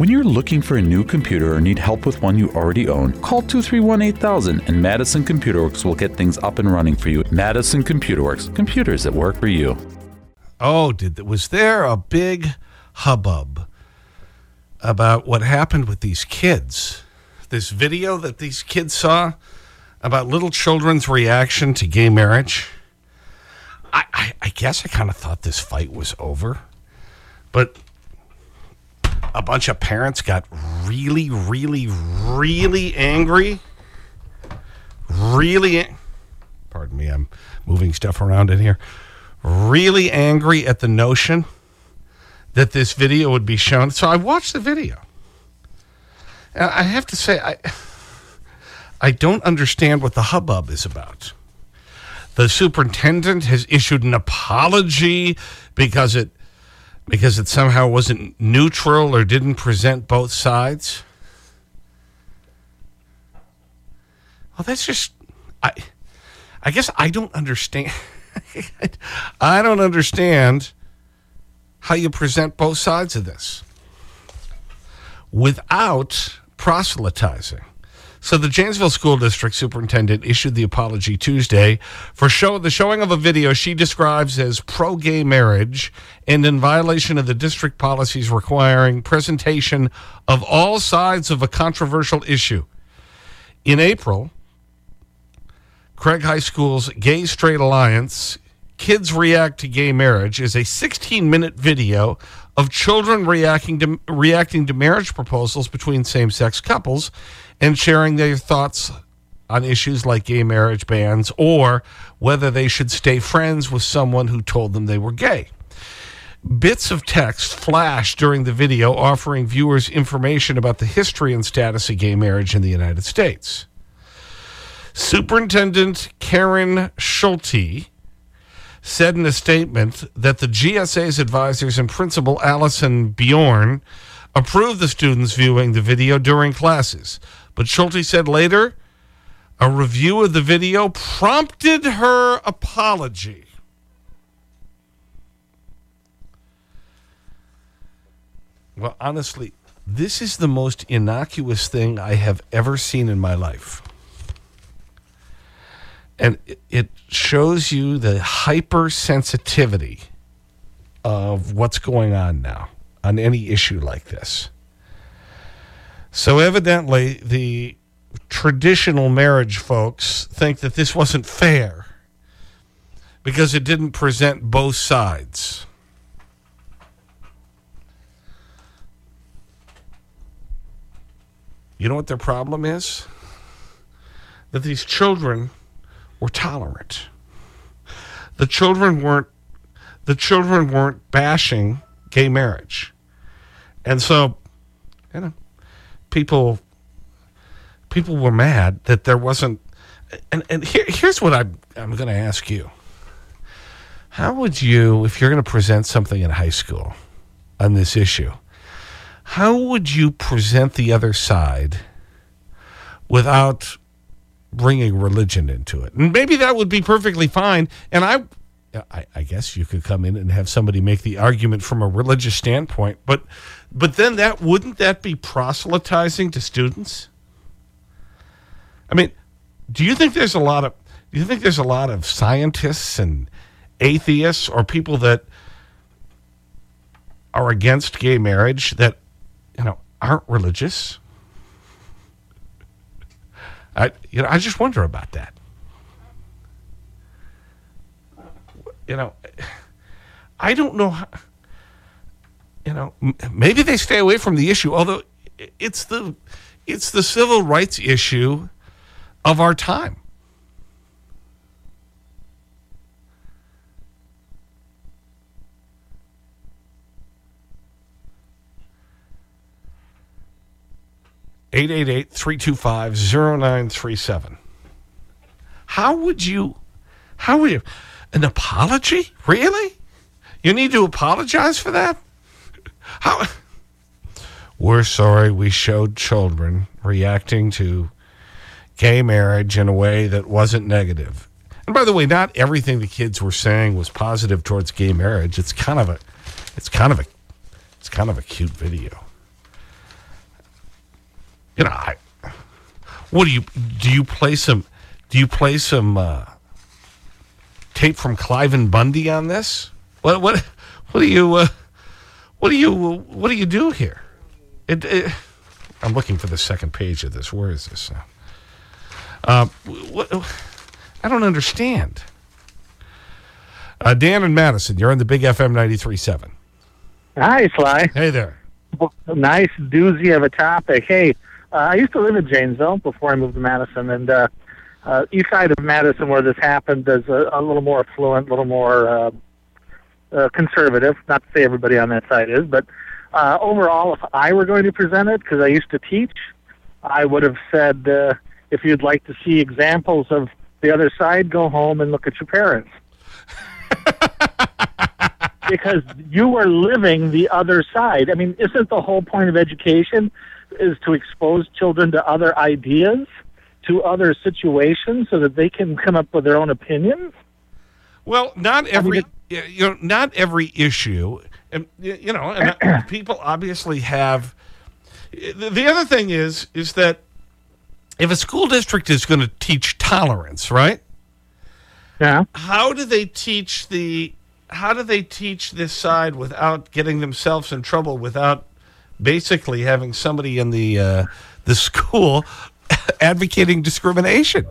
When you're looking for a new computer or need help with one you already own, call 231 8000 and Madison Computer Works will get things up and running for you. Madison Computer Works, computers that work for you. Oh, did was there a big hubbub about what happened with these kids? This video that these kids saw about little children's reaction to gay marriage? I, I, I guess I kind of thought this fight was over. But a bunch of parents got really, really, really angry. Really, pardon me, I'm moving stuff around in here. Really angry at the notion that this video would be shown. So I watched the video. And I have to say, I, I don't understand what the hubbub is about. The superintendent has issued an apology because it because it somehow wasn't neutral or didn't present both sides? Well, that's just, I, I guess I don't understand. I don't understand how you present both sides of this without proselytizing. So the Janesville School District Superintendent issued the apology Tuesday for show, the showing of a video she describes as pro-gay marriage and in violation of the district policies requiring presentation of all sides of a controversial issue. In April, Craig High School's Gay Straight Alliance Kids React to Gay Marriage is a 16-minute video of children reacting to, reacting to marriage proposals between same-sex couples and sharing their thoughts on issues like gay marriage bans or whether they should stay friends with someone who told them they were gay. Bits of text flash during the video offering viewers information about the history and status of gay marriage in the United States. Superintendent Karen Schulte said in a statement that the GSA's advisors and principal Allison Bjorn approved the students viewing the video during classes. But Schulte said later, a review of the video prompted her apology. Well, honestly, this is the most innocuous thing I have ever seen in my life. And it shows you the hypersensitivity of what's going on now on any issue like this. So evidently, the traditional marriage folks think that this wasn't fair because it didn't present both sides. You know what their problem is? That these children were tolerant. The children weren't, the children weren't bashing gay marriage. And so, you know, people, people were mad that there wasn't, and, and here, here's what I'm, I'm going to ask you. How would you, if you're going to present something in high school on this issue, how would you present the other side without bringing religion into it? And maybe that would be perfectly fine. And I, I, I, guess you could come in and have somebody make the argument from a religious standpoint, but, but then that wouldn't that be proselytizing to students? I mean, do you think there's a lot of, do you think there's a lot of scientists and atheists or people that are against gay marriage that, you know, aren't religious? I, you know, I just wonder about that. you know, I don't know how, you know, maybe they stay away from the issue, although it's the, it's the civil rights issue of our time. Eight eight eight three two five zero nine three seven. How would you, how would you, an apology? Really? You need to apologize for that? How? We're sorry we showed children reacting to gay marriage in a way that wasn't negative. And by the way, not everything the kids were saying was positive towards gay marriage. It's kind of a, it's kind of a, it's kind of a cute video. you know, I, what do you, do you play some, do you play some uh, tape from Cliven Bundy on this? What, what, what do you, uh, what do you, what do you do here? It, it, I'm looking for the second page of this. Where is this? Uh, what, I don't understand. Uh, Dan and Madison, you're on the Big FM 93.7. Hi, Sly. Hey there. Nice doozy of a topic. Hey, uh, I used to live in Janesville before I moved to Madison, and uh, uh, east side of Madison, where this happened, is a, a little more affluent, a little more uh, conservative. Not to say everybody on that side is, but uh, overall, if I were going to present it, because I used to teach, I would have said, uh, if you'd like to see examples of the other side, go home and look at your parents. because you are living the other side. I mean, isn't the whole point of education is to expose children to other ideas, to other situations, so that they can come up with their own opinions? Well, not every, you know, not every issue, and, you know, and people obviously have, the other thing is, is that if a school district is going to teach tolerance, right? Yeah. How do they teach the, how do they teach this side without getting themselves in trouble, without basically having somebody in the, uh, the school advocating discrimination?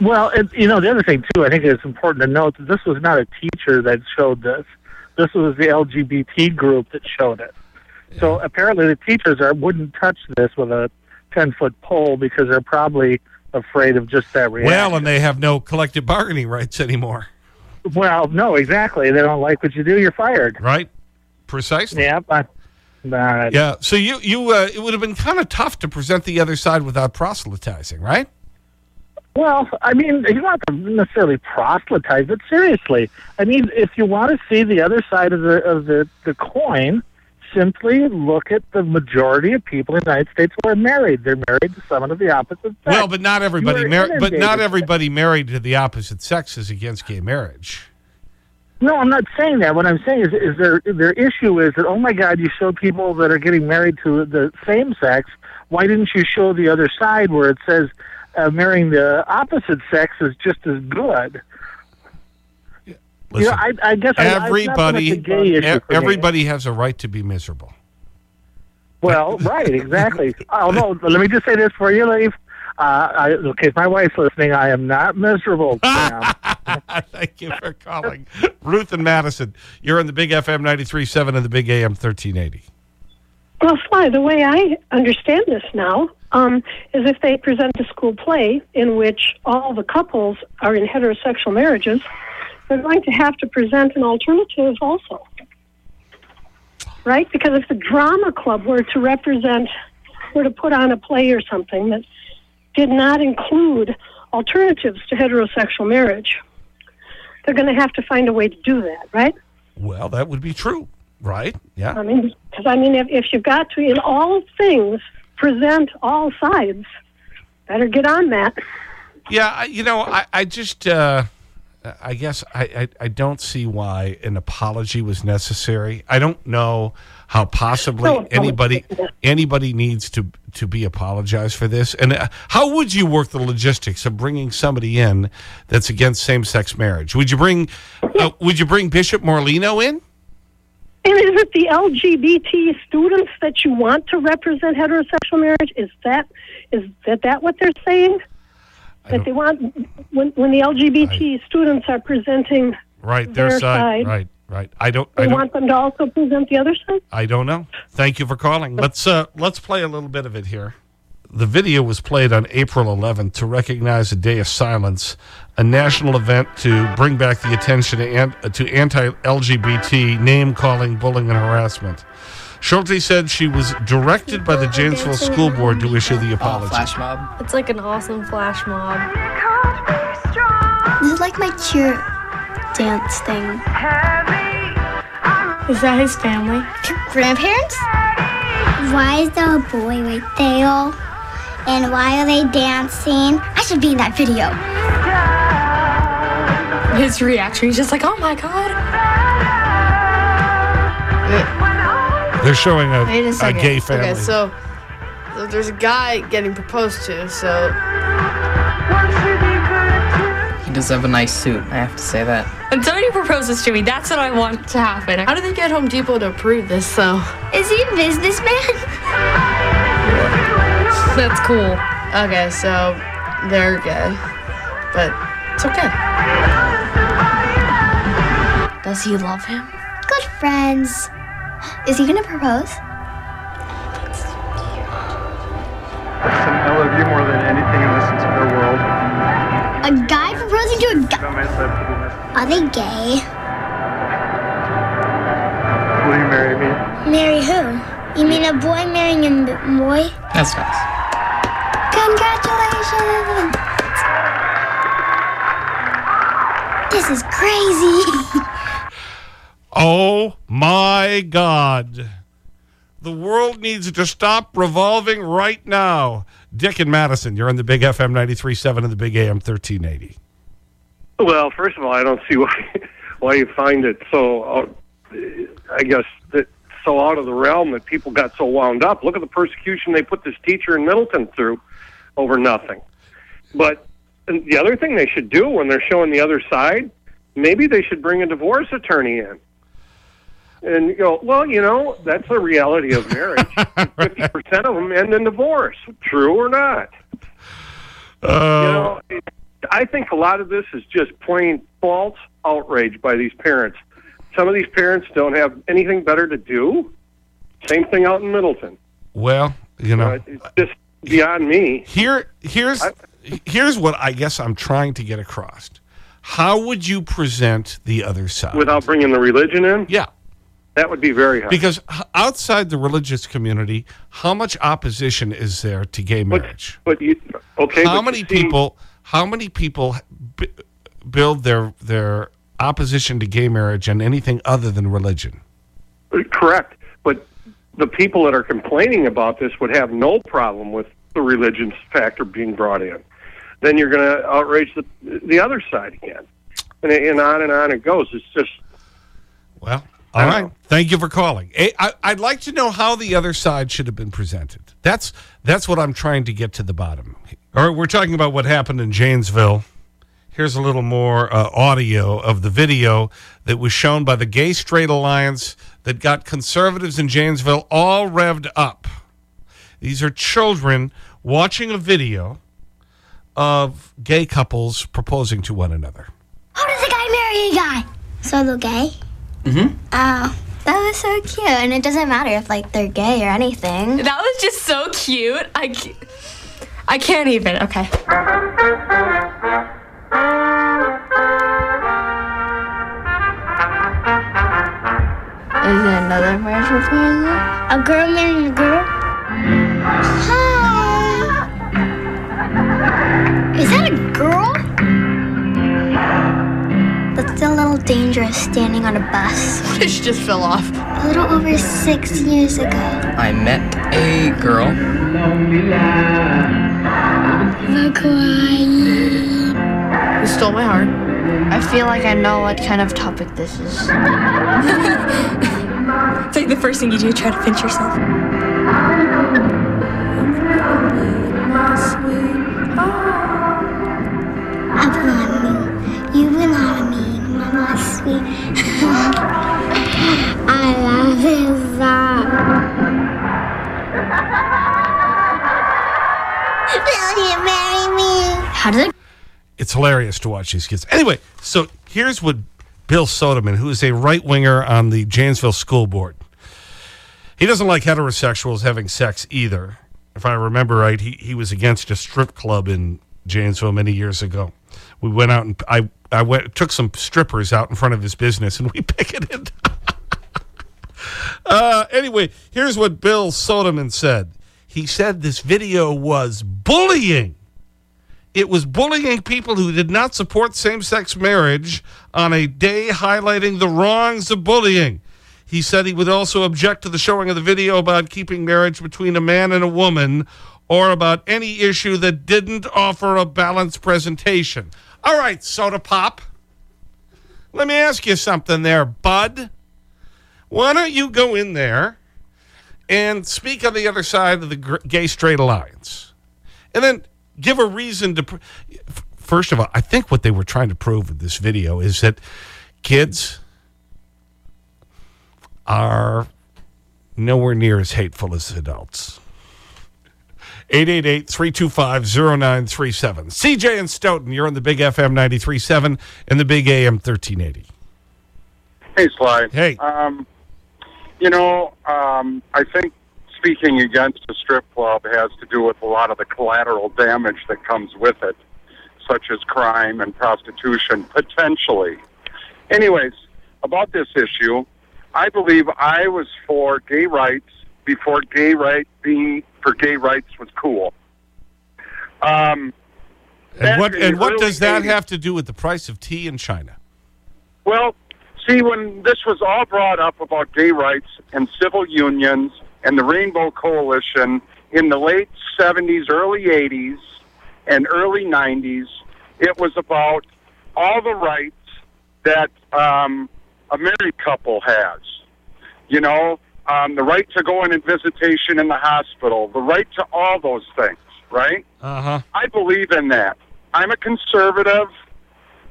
Well, it, you know, the other thing, too, I think it's important to note that this was not a teacher that showed this. This was the LGBT group that showed it. So apparently the teachers are, wouldn't touch this with a 10 foot pole because they're probably afraid of just that reaction. Well, and they have no collective bargaining rights anymore. Well, no, exactly. They don't like what you do, you're fired. Right? Precisely. Yeah. But, Yeah. So you, you uh, it would have been kind of tough to present the other side without proselytizing, right? Well, I mean, you don't have to necessarily proselytize it. Seriously, I mean, if you want to see the other side of the of the the coin, simply look at the majority of people in the United States who are married. They're married to someone of the opposite sex. Well, but not everybody, You are mar but not everybody married to the opposite sex is against gay marriage. No, I'm not saying that. What I'm saying is, is their their issue is that oh my God, you show people that are getting married to the same sex. Why didn't you show the other side where it says uh, marrying the opposite sex is just as good? you know, I, I guess everybody, I, gay issue me. everybody has a right to be miserable. Well, right, exactly. oh no, let me just say this for you, Leif. Uh, I, in case my wife's listening, I am not miserable. Thank you for calling. Ruth and Madison, you're on the Big FM 93.7 and the Big AM 1380. Well, Sly, the way I understand this now um, is if they present a school play in which all the couples are in heterosexual marriages, they're going to have to present an alternative also. Right? Because if the drama club were to represent, were to put on a play or something that did not include alternatives to heterosexual marriage, they're going to have to find a way to do that, right? Well, that would be true, right? Yeah. I mean, because I mean, if, if you've got to, in all things, present all sides, better get on that. Yeah, I- you know, I, I just, uh, I guess I, I, I don't see why an apology was necessary. I don't know how possibly No, anybody anybody needs to to be apologized for this. And uh, how would you work the logistics of bringing somebody in that's against same sex marriage? Would you bring uh, Would you bring Bishop Morlino in? And is it the LGBT students that you want to represent heterosexual marriage? Is that is that, that what they're saying? That they want when when the LGBT students are presenting, Right, their, Their side. side. Right, right. I don't. I they don't. want them to also present the other side. I don't know. Thank you for calling. Let's, uh, let's play a little bit of it here. The video was played on April 11th to recognize a day of silence, a national event to bring back the attention to, anti-LGBT name-calling, bullying, and harassment. Schulte said she was directed by the Janesville School Board to issue the Oh, apology. flash mob. It's like an awesome flash mob. This is like my cheer dance thing. Is that his family? Grandparents? Why is there a boy right there? And why are they dancing? I should be in that video. His reaction, he's just like, oh my god. They're showing a, Wait a a gay family. Okay, so there's a guy getting proposed to, so He does have a nice suit, I have to say that. when somebody proposes to me, that's what I want to happen. How do they get Home Depot to approve this, though? Is he a businessman? That's cool. Okay, so they're gay, but it's okay. Does he love him? Good friends. Is he gonna propose? I love you more than anything in this entire world. A guy proposing to a guy? Got my side for goodness. Are they gay? Will you marry me? Marry who? You mean a boy marrying a boy? That's nice. Congratulations! Crazy. Oh my God. The world needs to stop revolving right now. Dick and Madison, you're on the big FM 93.7 and the big AM 1380. Well, first of all, I don't see why why you find it so. Uh, I guess that so out of the realm that people got so wound up. Look at the persecution they put this teacher in Middleton through over nothing. But the other thing they should do when they're showing the other side, maybe they should bring a divorce attorney in. And you go, well, you know, that's the reality of marriage. Fifty percent of them end in divorce. True or not? you know, I think a lot of this is just plain false outrage by these parents. Some of these parents don't have anything better to do. Same thing out in Middleton. Well, you know. Uh, it's just beyond me. Here, here's, here's what I guess I'm trying to get across. How would you present the other side? Without bringing the religion in? Yeah. That would be very hard. Because outside the religious community, how much opposition is there to gay marriage? But you, okay. how but many people, how many people build their, their opposition to gay marriage and anything other than religion? Uh, correct. But the people that are complaining about this would have no problem with the religion factor being brought in. Then you're going to outrage the, the other side again. And, and on and on it goes. It's just, Well, all right. Thank you for calling. Eh, I, I'd like to know how the other side should have been presented. That's, that's what I'm trying to get to the bottom. All right, we're talking about what happened in Janesville. Here's a little more uh, audio of the video that was shown by the Gay Straight Alliance that got conservatives in Janesville all revved up. These are children watching a video of gay couples proposing to one another. How does a guy marry a guy? So they're gay? Mm-hmm. Oh, that was so cute. And it doesn't matter if like they're gay or anything. That was just so cute. I, I can't even. Okay. Is it another marriage proposal? A girl marrying a girl? Hi. Is that a girl? That's a little dangerous standing on a bus. She just fell off. A little over six years ago. I met a girl. The crying. You stole my heart. I feel like I know what kind of topic this is. It's like the first thing you do, try to pinch yourself. I belong me. You belong me. Mama sweet. I love this song. Will you marry me? How did it It's hilarious to watch these kids. Anyway, so here's what Bill Sodemann, who is a right winger on the Janesville School Board, he doesn't like heterosexuals having sex either. If I remember right, he, he was against a strip club in Janesville many years ago. We went out and I, I went, took some strippers out in front of his business and we picketed. uh, anyway, here's what Bill Sodemann said. He said this video was bullying. It was bullying people who did not support same sex marriage on a day highlighting the wrongs of bullying. He said he would also object to the showing of the video about keeping marriage between a man and a woman or about any issue that didn't offer a balanced presentation. All right, Soda Pop. Let me ask you something there, bud. Why don't you go in there and speak on the other side of the gay straight alliance. And then give a reason to. First of all, I think what they were trying to prove with this video is that kids are nowhere near as hateful as adults. 888-325-0937. CJ and Stoughton, you're on the Big FM 93.7 and the Big AM 1380. Hey, Sly. Hey. Um, you know, um, I think speaking against a strip club has to do with a lot of the collateral damage that comes with it, such as crime and prostitution, potentially. Anyways, about this issue, I believe I was for gay rights before gay rights being for gay rights was cool. Um, And what, and what does that 80s have to do with the price of tea in China? Well, see, when this was all brought up about gay rights and civil unions and the Rainbow Coalition in the late 70s, early 80s, and early 90s, it was about all the rights that um, a married couple has. You know, um, the right to go in and visitation in the hospital, the right to all those things, right? Uh-huh. I believe in that. I'm a conservative.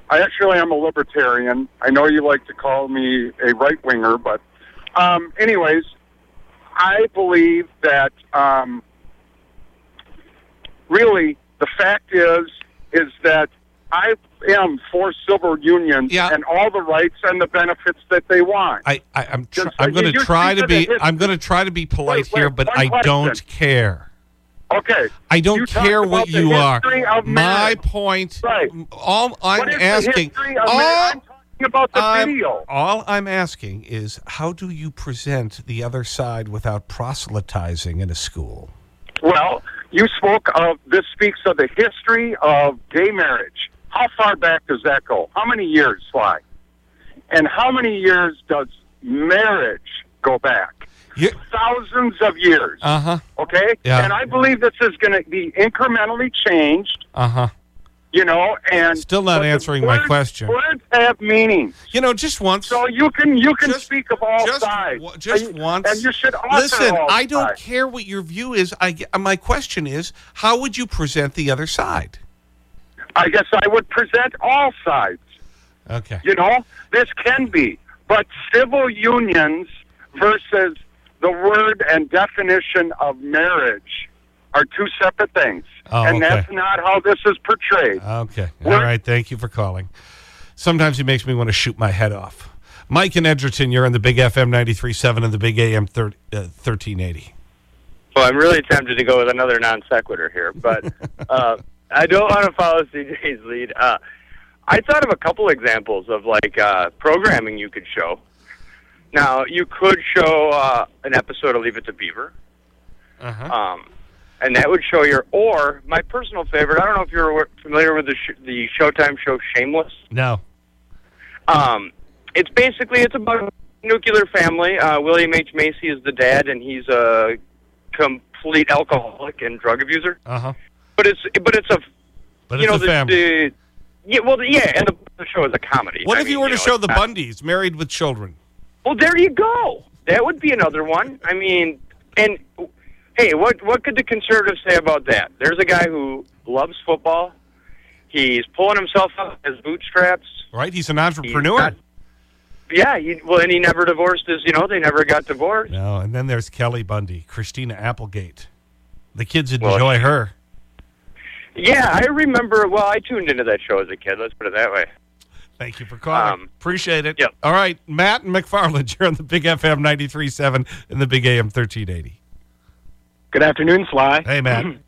I actually am a libertarian. I know you like to call me a right winger, but um, anyways, I believe that um, really the fact is is that I am for civil unions and all the rights and the benefits that they want. I, I, I'm, tr- Just- I'm going to try to be, I'm going to try to be polite wait, here, but I question. don't care. Okay. I don't You care what you are. My point, Right. all I'm What is the asking, all. About the I'm- video. all I'm asking is how do you present the other side without proselytizing in a school? Well, you spoke of this speaks of the history of gay marriage. How far back does that go? How many years, Sly? And how many years does marriage go back? Thousands of years. Uh-huh. Okay? Yeah. And I believe this is going to be incrementally changed, Uh-huh. you know, and Still not answering my words- question. Words have meaning. You know, just once. So you can you can just, speak of all sides. Just and, once. And you should Listen, I don't sides. care what your view is. I, my question is, how would you present the other side? I guess I would present all sides. Okay. You know, this can be. But civil unions versus the word and definition of marriage are two separate things. Oh, and okay. that's not how this is portrayed. Okay. All right. Thank you for calling. Sometimes it makes me want to shoot my head off. Mike in Edgerton, you're on the Big FM 93.7 and the Big AM 30, uh, 1380. Well, I'm really tempted to go with another non sequitur here, but uh, I don't want to follow CJ's lead. Uh, I thought of a couple examples of like uh, programming you could show. Now, you could show uh, an episode of Leave It to Beaver, Uh-huh. um, and that would show your. Or my personal favorite. I don't know if you're familiar with the sh- the Showtime show Shameless. No. Um, it's basically it's about a nuclear family. Uh, William H Macy is the dad, and he's a complete alcoholic and drug abuser. Uh-huh. But it's but it's a But you it's know a the, family. the yeah well yeah, and the, the show is a comedy. What I if you mean, were to know, show the not- Bundys married with children? Well, there you go. That would be another one. I mean, and hey, what what could the conservatives say about that? There's a guy who loves football. He's pulling himself up his bootstraps. Right? He's an entrepreneur. Yeah, he, well, and he never divorced his. You know, they never got divorced. No, and then there's Kelly Bundy, Christina Applegate. The kids would Well, enjoy her. Yeah, I remember. Well, I tuned into that show as a kid. Let's put it that way. Thank you for calling. Um, Appreciate it. Yep. All right, Matt and McFarland, you're on the Big FM 93.7 and the Big AM 1380. Good afternoon, Sly. Hey, Matt.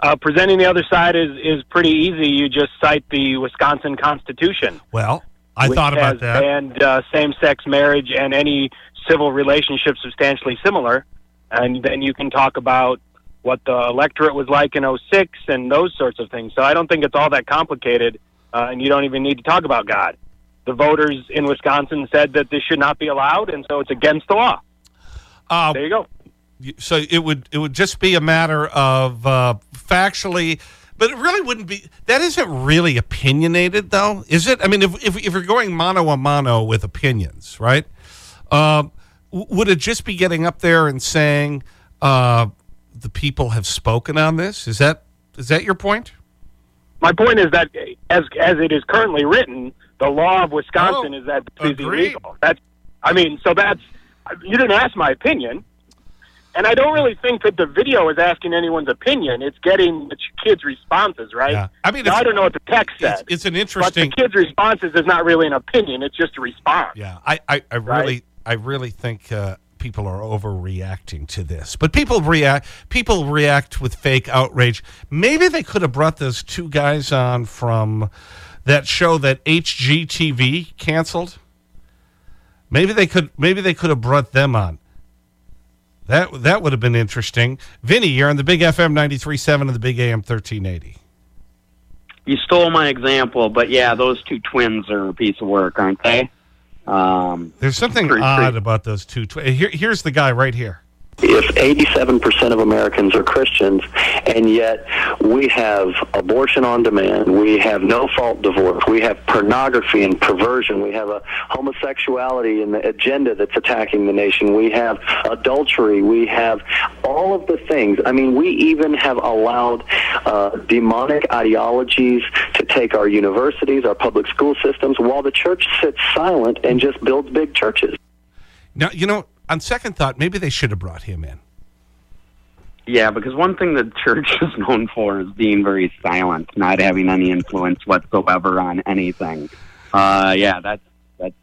Uh, presenting the other side is, is pretty easy. You just cite the Wisconsin Constitution. Well, I thought about has that. banned uh, same-sex marriage and any civil relationship substantially similar. And then you can talk about what the electorate was like in '06 and those sorts of things. So I don't think it's all that complicated, uh, and you don't even need to talk about God. The voters in Wisconsin said that this should not be allowed, and so it's against the law. Uh, there you go. So it would it would just be a matter of uh, factually, but it really wouldn't be. That isn't really opinionated, though, is it? I mean, if if, if you're going mano a mano with opinions, right? Um, would it just be getting up there and saying uh, the people have spoken on this? Is that, is that your point? My point is that as as it is currently written, the law of Wisconsin is that this is illegal. That's I mean, so that's you didn't ask my opinion. And I don't really think that the video is asking anyone's opinion. It's getting the kids' responses, right? Yeah. I mean, I don't know what the text said. It's an but interesting. the kids' responses is not really an opinion. It's just a response. Yeah, I, I, I really, I really think uh, people are overreacting to this. But people react, people react with fake outrage. Maybe they could have brought those two guys on from that show that HGTV canceled. Maybe they could, maybe they could have brought them on. That, that would have been interesting. Vinny, you're on the Big FM 93.7 and the Big AM 1380. You stole my example, but yeah, those two twins are a piece of work, aren't they? Um, There's something pretty- odd about those two. Here, here's the guy right here. If 87% of Americans are Christians, and yet we have abortion on demand, we have no fault divorce, we have pornography and perversion, we have a homosexuality and the agenda that's attacking the nation, we have adultery, we have all of the things. I mean, we even have allowed uh, demonic ideologies to take our universities, our public school systems, while the church sits silent and just builds big churches. Now, you know, on second thought, maybe they should have brought him in. yeah, because one thing the church is known for is being very silent, not having any influence whatsoever on anything. Uh, yeah, that's that's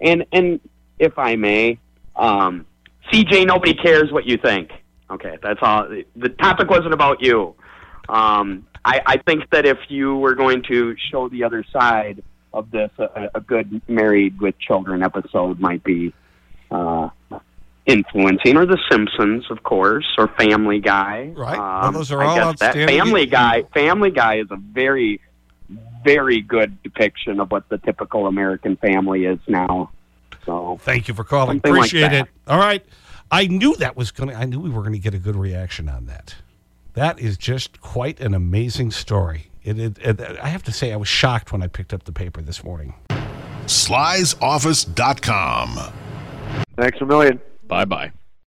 and and if I may, um, CJ, nobody cares what you think. Okay, that's all. The topic wasn't about you. Um, I, I think that if you were going to show the other side of this, a, a good married with children episode might be uh, influencing, or The Simpsons, of course, or Family Guy. Right. Um, Well, those are I all guess that outstanding. Family Guy. Family Guy is a very, very good depiction of what the typical American family is now. So Thank you for calling. Something like Appreciate it. All right. I knew that was going to, I knew we were going to get a good reaction on that. That is just quite an amazing story. It, it, it, I have to say, I was shocked when I picked up the paper this morning. Sly'sOffice.com. Thanks a million. Bye bye.